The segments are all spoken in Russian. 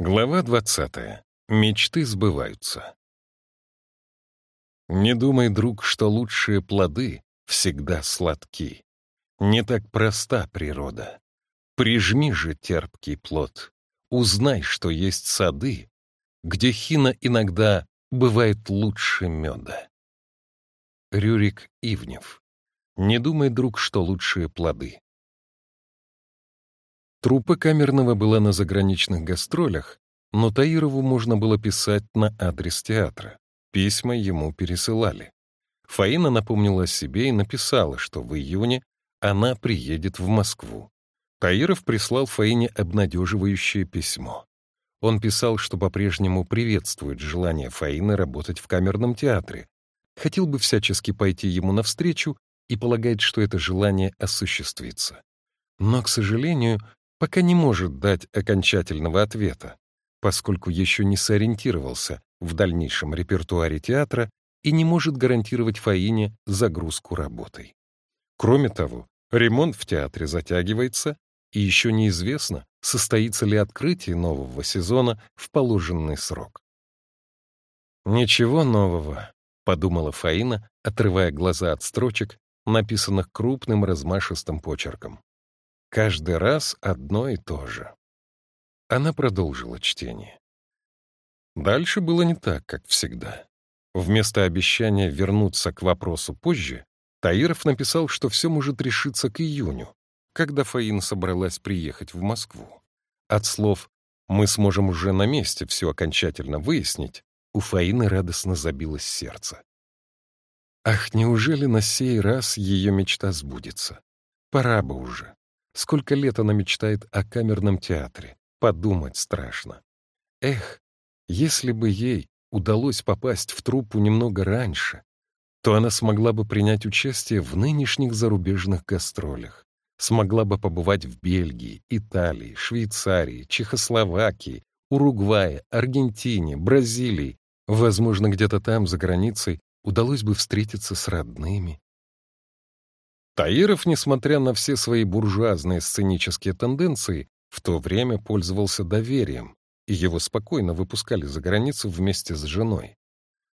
Глава 20. Мечты сбываются. Не думай, друг, что лучшие плоды всегда сладки. Не так проста природа. Прижми же терпкий плод. Узнай, что есть сады, где хина иногда бывает лучше меда. Рюрик Ивнев. Не думай, друг, что лучшие плоды. Труппа камерного была на заграничных гастролях, но Таирову можно было писать на адрес театра. Письма ему пересылали. Фаина напомнила о себе и написала, что в июне она приедет в Москву. Таиров прислал Фаине обнадеживающее письмо. Он писал, что по-прежнему приветствует желание Фаины работать в камерном театре, хотел бы всячески пойти ему навстречу и полагает, что это желание осуществится. Но, к сожалению, пока не может дать окончательного ответа, поскольку еще не сориентировался в дальнейшем репертуаре театра и не может гарантировать Фаине загрузку работой. Кроме того, ремонт в театре затягивается, и еще неизвестно, состоится ли открытие нового сезона в положенный срок. «Ничего нового», — подумала Фаина, отрывая глаза от строчек, написанных крупным размашистым почерком. Каждый раз одно и то же. Она продолжила чтение. Дальше было не так, как всегда. Вместо обещания вернуться к вопросу позже, Таиров написал, что все может решиться к июню, когда Фаин собралась приехать в Москву. От слов «мы сможем уже на месте все окончательно выяснить», у Фаины радостно забилось сердце. Ах, неужели на сей раз ее мечта сбудется? Пора бы уже. Сколько лет она мечтает о камерном театре. Подумать страшно. Эх, если бы ей удалось попасть в труппу немного раньше, то она смогла бы принять участие в нынешних зарубежных гастролях, смогла бы побывать в Бельгии, Италии, Швейцарии, Чехословакии, Уругвае, Аргентине, Бразилии. Возможно, где-то там, за границей, удалось бы встретиться с родными, Таиров, несмотря на все свои буржуазные сценические тенденции, в то время пользовался доверием, и его спокойно выпускали за границу вместе с женой.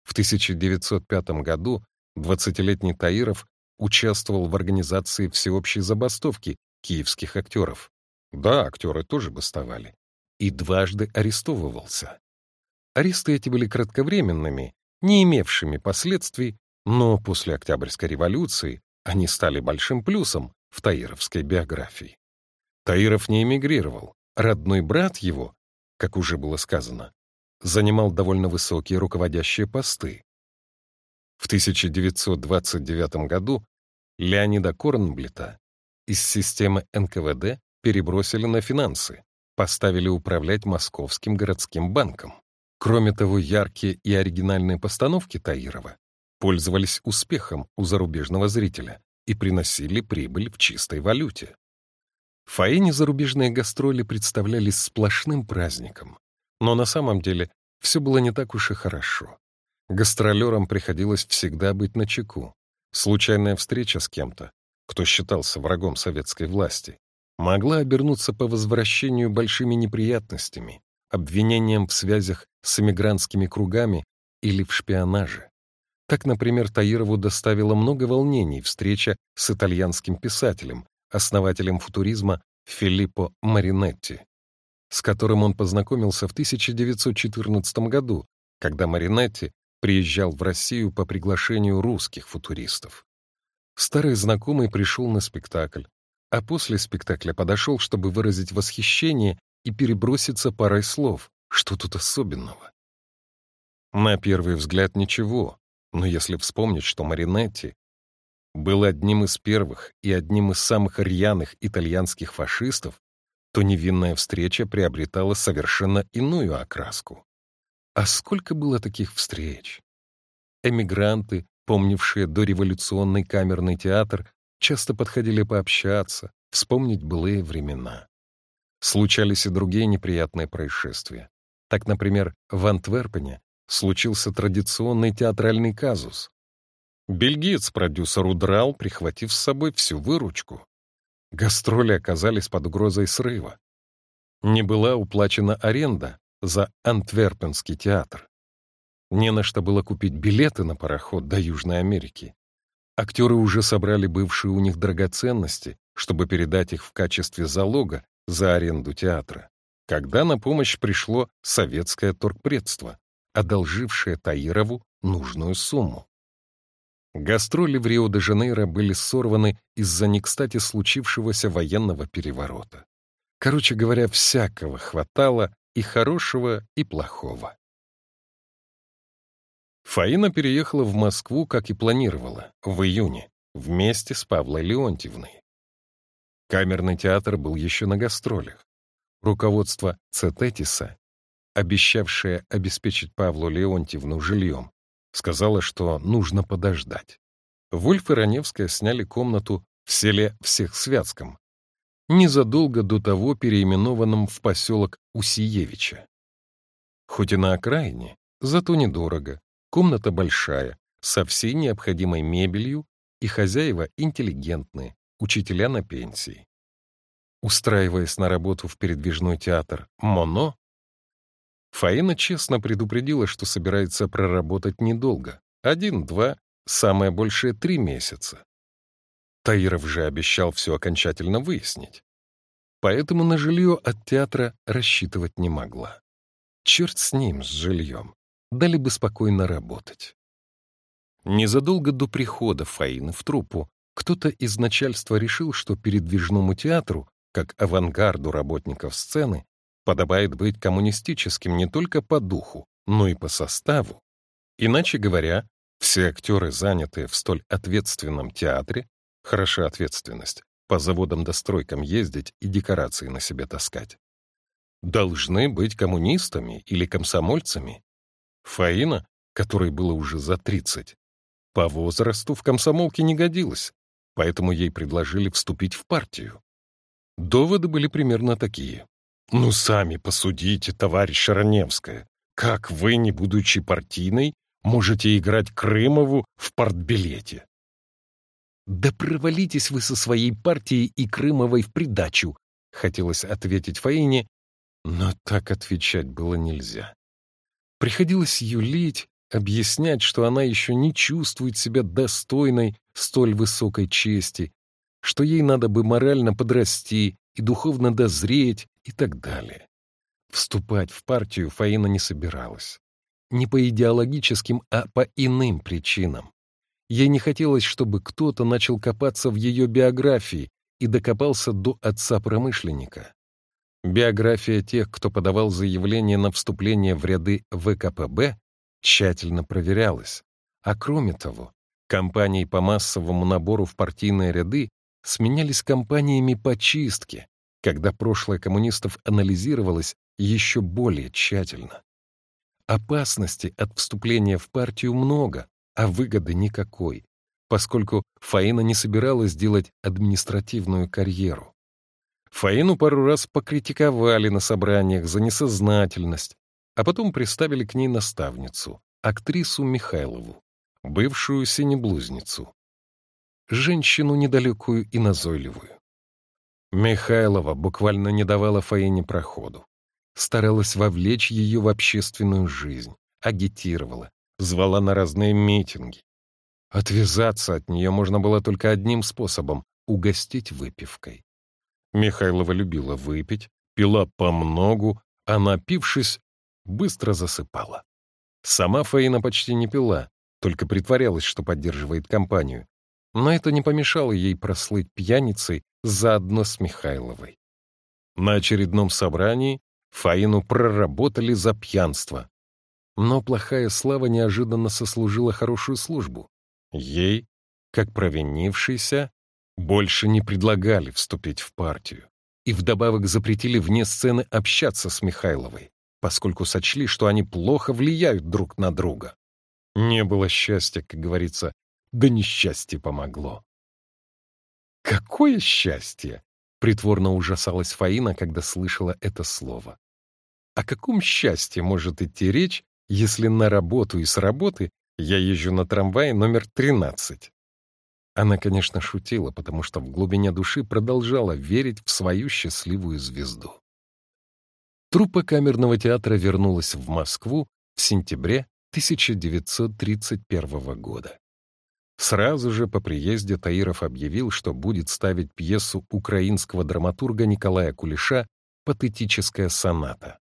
В 1905 году 20-летний Таиров участвовал в организации всеобщей забастовки киевских актеров. Да, актеры тоже бастовали. И дважды арестовывался. Аресты эти были кратковременными, не имевшими последствий, но после Октябрьской революции они стали большим плюсом в таировской биографии. Таиров не эмигрировал. Родной брат его, как уже было сказано, занимал довольно высокие руководящие посты. В 1929 году Леонида Корнблита из системы НКВД перебросили на финансы, поставили управлять Московским городским банком. Кроме того, яркие и оригинальные постановки Таирова пользовались успехом у зарубежного зрителя и приносили прибыль в чистой валюте. В Фаине зарубежные гастроли представлялись сплошным праздником, но на самом деле все было не так уж и хорошо. Гастролерам приходилось всегда быть начеку. Случайная встреча с кем-то, кто считался врагом советской власти, могла обернуться по возвращению большими неприятностями, обвинением в связях с эмигрантскими кругами или в шпионаже. Так, например, Таирову доставило много волнений встреча с итальянским писателем, основателем футуризма Филиппо Маринетти, с которым он познакомился в 1914 году, когда Маринетти приезжал в Россию по приглашению русских футуристов. Старый знакомый пришел на спектакль, а после спектакля подошел, чтобы выразить восхищение и переброситься парой слов. Что тут особенного? На первый взгляд ничего, но если вспомнить, что Маринетти был одним из первых и одним из самых рьяных итальянских фашистов, то невинная встреча приобретала совершенно иную окраску. А сколько было таких встреч? Эмигранты, помнившие дореволюционный камерный театр, часто подходили пообщаться, вспомнить былые времена. Случались и другие неприятные происшествия. Так, например, в Антверпене случился традиционный театральный казус. Бельгиец-продюсер удрал, прихватив с собой всю выручку. Гастроли оказались под угрозой срыва. Не была уплачена аренда, за Антверпенский театр. Не на что было купить билеты на пароход до Южной Америки. Актеры уже собрали бывшие у них драгоценности, чтобы передать их в качестве залога за аренду театра, когда на помощь пришло советское торгпредство, одолжившее Таирову нужную сумму. Гастроли в Рио-де-Жанейро были сорваны из-за не кстати случившегося военного переворота. Короче говоря, всякого хватало и хорошего, и плохого. Фаина переехала в Москву, как и планировала, в июне, вместе с Павлой Леонтьевной. Камерный театр был еще на гастролях. Руководство Цететиса, обещавшее обеспечить Павлу Леонтьевну жильем, сказала, что нужно подождать. Вольф и Раневская сняли комнату в селе Всехсвятском, незадолго до того переименованном в поселок Усиевича. Хоть и на окраине, зато недорого, комната большая, со всей необходимой мебелью, и хозяева интеллигентные, учителя на пенсии. Устраиваясь на работу в передвижной театр «Моно», Фаина честно предупредила, что собирается проработать недолго. Один-два, самое большее три месяца. Таиров же обещал все окончательно выяснить. Поэтому на жилье от театра рассчитывать не могла. Черт с ним, с жильем. Дали бы спокойно работать. Незадолго до прихода Фаины в труппу кто-то из начальства решил, что передвижному театру, как авангарду работников сцены, подобает быть коммунистическим не только по духу, но и по составу. Иначе говоря, все актеры, занятые в столь ответственном театре, хороша ответственность, по заводам-достройкам ездить и декорации на себе таскать, должны быть коммунистами или комсомольцами. Фаина, которой было уже за 30, по возрасту в комсомолке не годилась, поэтому ей предложили вступить в партию. Доводы были примерно такие. Ну, сами посудите, товарищ Раневская. Как вы, не будучи партийной, можете играть Крымову в партбилете? «Да провалитесь вы со своей партией и Крымовой в придачу», — хотелось ответить Фаине, но так отвечать было нельзя. Приходилось юлить, объяснять, что она еще не чувствует себя достойной столь высокой чести, что ей надо бы морально подрасти и духовно дозреть, и так далее. Вступать в партию Фаина не собиралась. Не по идеологическим, а по иным причинам. Ей не хотелось, чтобы кто-то начал копаться в ее биографии и докопался до отца-промышленника. Биография тех, кто подавал заявление на вступление в ряды ВКПБ, тщательно проверялась. А кроме того, компании по массовому набору в партийные ряды сменялись компаниями по чистке, когда прошлое коммунистов анализировалось еще более тщательно. Опасности от вступления в партию много, а выгоды никакой, поскольку Фаина не собиралась делать административную карьеру. Фаину пару раз покритиковали на собраниях за несознательность, а потом приставили к ней наставницу, актрису Михайлову, бывшую синеблузницу. Женщину недалекую и назойливую. Михайлова буквально не давала Фаине проходу. Старалась вовлечь ее в общественную жизнь, агитировала, звала на разные митинги. Отвязаться от нее можно было только одним способом — угостить выпивкой. Михайлова любила выпить, пила помногу, а напившись, быстро засыпала. Сама Фаина почти не пила, только притворялась, что поддерживает компанию. Но это не помешало ей прослыть пьяницей заодно с Михайловой. На очередном собрании Фаину проработали за пьянство. Но плохая слава неожиданно сослужила хорошую службу. Ей, как провинившейся, больше не предлагали вступить в партию. И вдобавок запретили вне сцены общаться с Михайловой, поскольку сочли, что они плохо влияют друг на друга. Не было счастья, как говорится, да несчастье помогло. Какое счастье! Притворно ужасалась Фаина, когда слышала это слово. О каком счастье может идти речь, если на работу и с работы я езжу на трамвае номер 13? Она, конечно, шутила, потому что в глубине души продолжала верить в свою счастливую звезду. Труппа камерного театра вернулась в Москву в сентябре 1931 года. Сразу же по приезде Таиров объявил, что будет ставить пьесу украинского драматурга Николая Кулиша «Патетическая соната».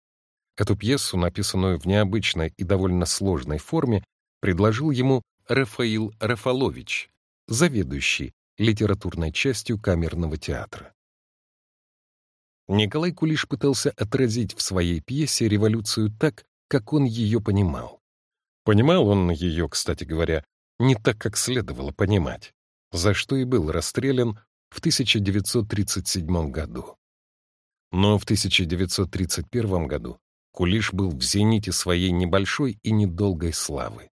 Эту пьесу, написанную в необычной и довольно сложной форме, предложил ему Рафаил Рафалович, заведующий литературной частью камерного театра. Николай Кулиш пытался отразить в своей пьесе революцию так, как он ее понимал. Понимал он ее, кстати говоря, не так, как следовало понимать, за что и был расстрелян в 1937 году. Но в 1931 году Кулиш был в зените своей небольшой и недолгой славы.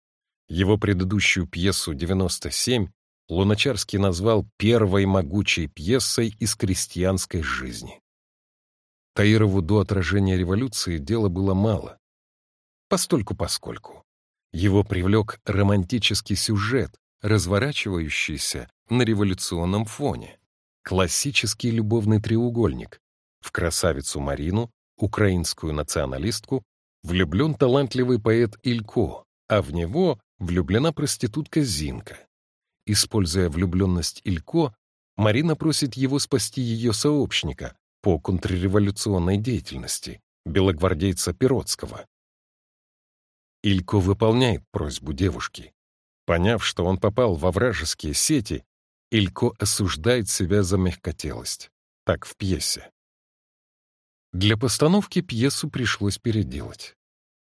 Его предыдущую пьесу «97» Луначарский назвал первой могучей пьесой из крестьянской жизни. Таирову до отражения революции дела было мало. Постольку-поскольку. Его привлек романтический сюжет, разворачивающийся на революционном фоне. Классический любовный треугольник. В красавицу Марину, украинскую националистку, влюблен талантливый поэт Илько, а в него влюблена проститутка Зинка. Используя влюбленность Илько, Марина просит его спасти ее сообщника, по контрреволюционной деятельности, белогвардейца Пиротского. Илько выполняет просьбу девушки. Поняв, что он попал во вражеские сети, Илько осуждает себя за мягкотелость. Так в пьесе. Для постановки пьесу пришлось переделать.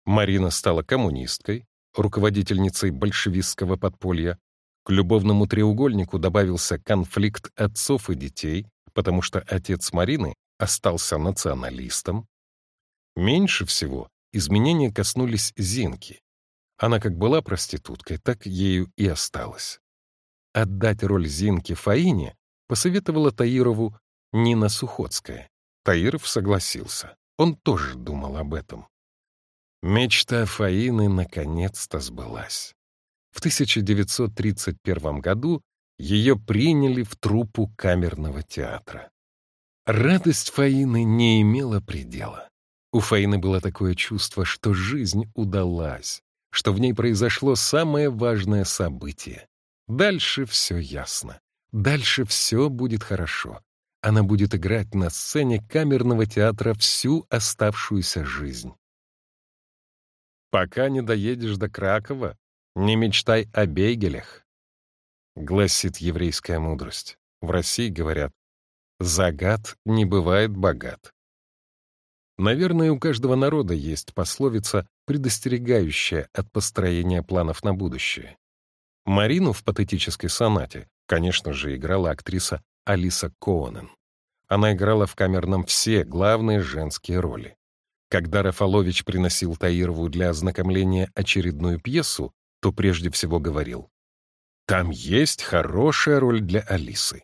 Марина стала коммунисткой, руководительницей большевистского подполья. К любовному треугольнику добавился конфликт отцов и детей, потому что отец Марины остался националистом. Меньше всего изменения коснулись Зинки. Она как была проституткой, так ею и осталась. Отдать роль Зинки Фаине посоветовала Таирову Нина Сухоцкая. Таиров согласился. Он тоже думал об этом. Мечта Фаины наконец-то сбылась. В 1931 году ее приняли в труппу камерного театра. Радость Фаины не имела предела. У Фаины было такое чувство, что жизнь удалась, что в ней произошло самое важное событие. Дальше все ясно. Дальше все будет хорошо. Она будет играть на сцене камерного театра всю оставшуюся жизнь. «Пока не доедешь до Кракова, не мечтай о бейгелях», — гласит еврейская мудрость. В России говорят Загад не бывает богат. Наверное, у каждого народа есть пословица, предостерегающая от построения планов на будущее. Марину в патетической сонате, конечно же, играла актриса Алиса Коонен. Она играла в камерном все главные женские роли. Когда Рафалович приносил Таирову для ознакомления очередную пьесу, то прежде всего говорил, «Там есть хорошая роль для Алисы.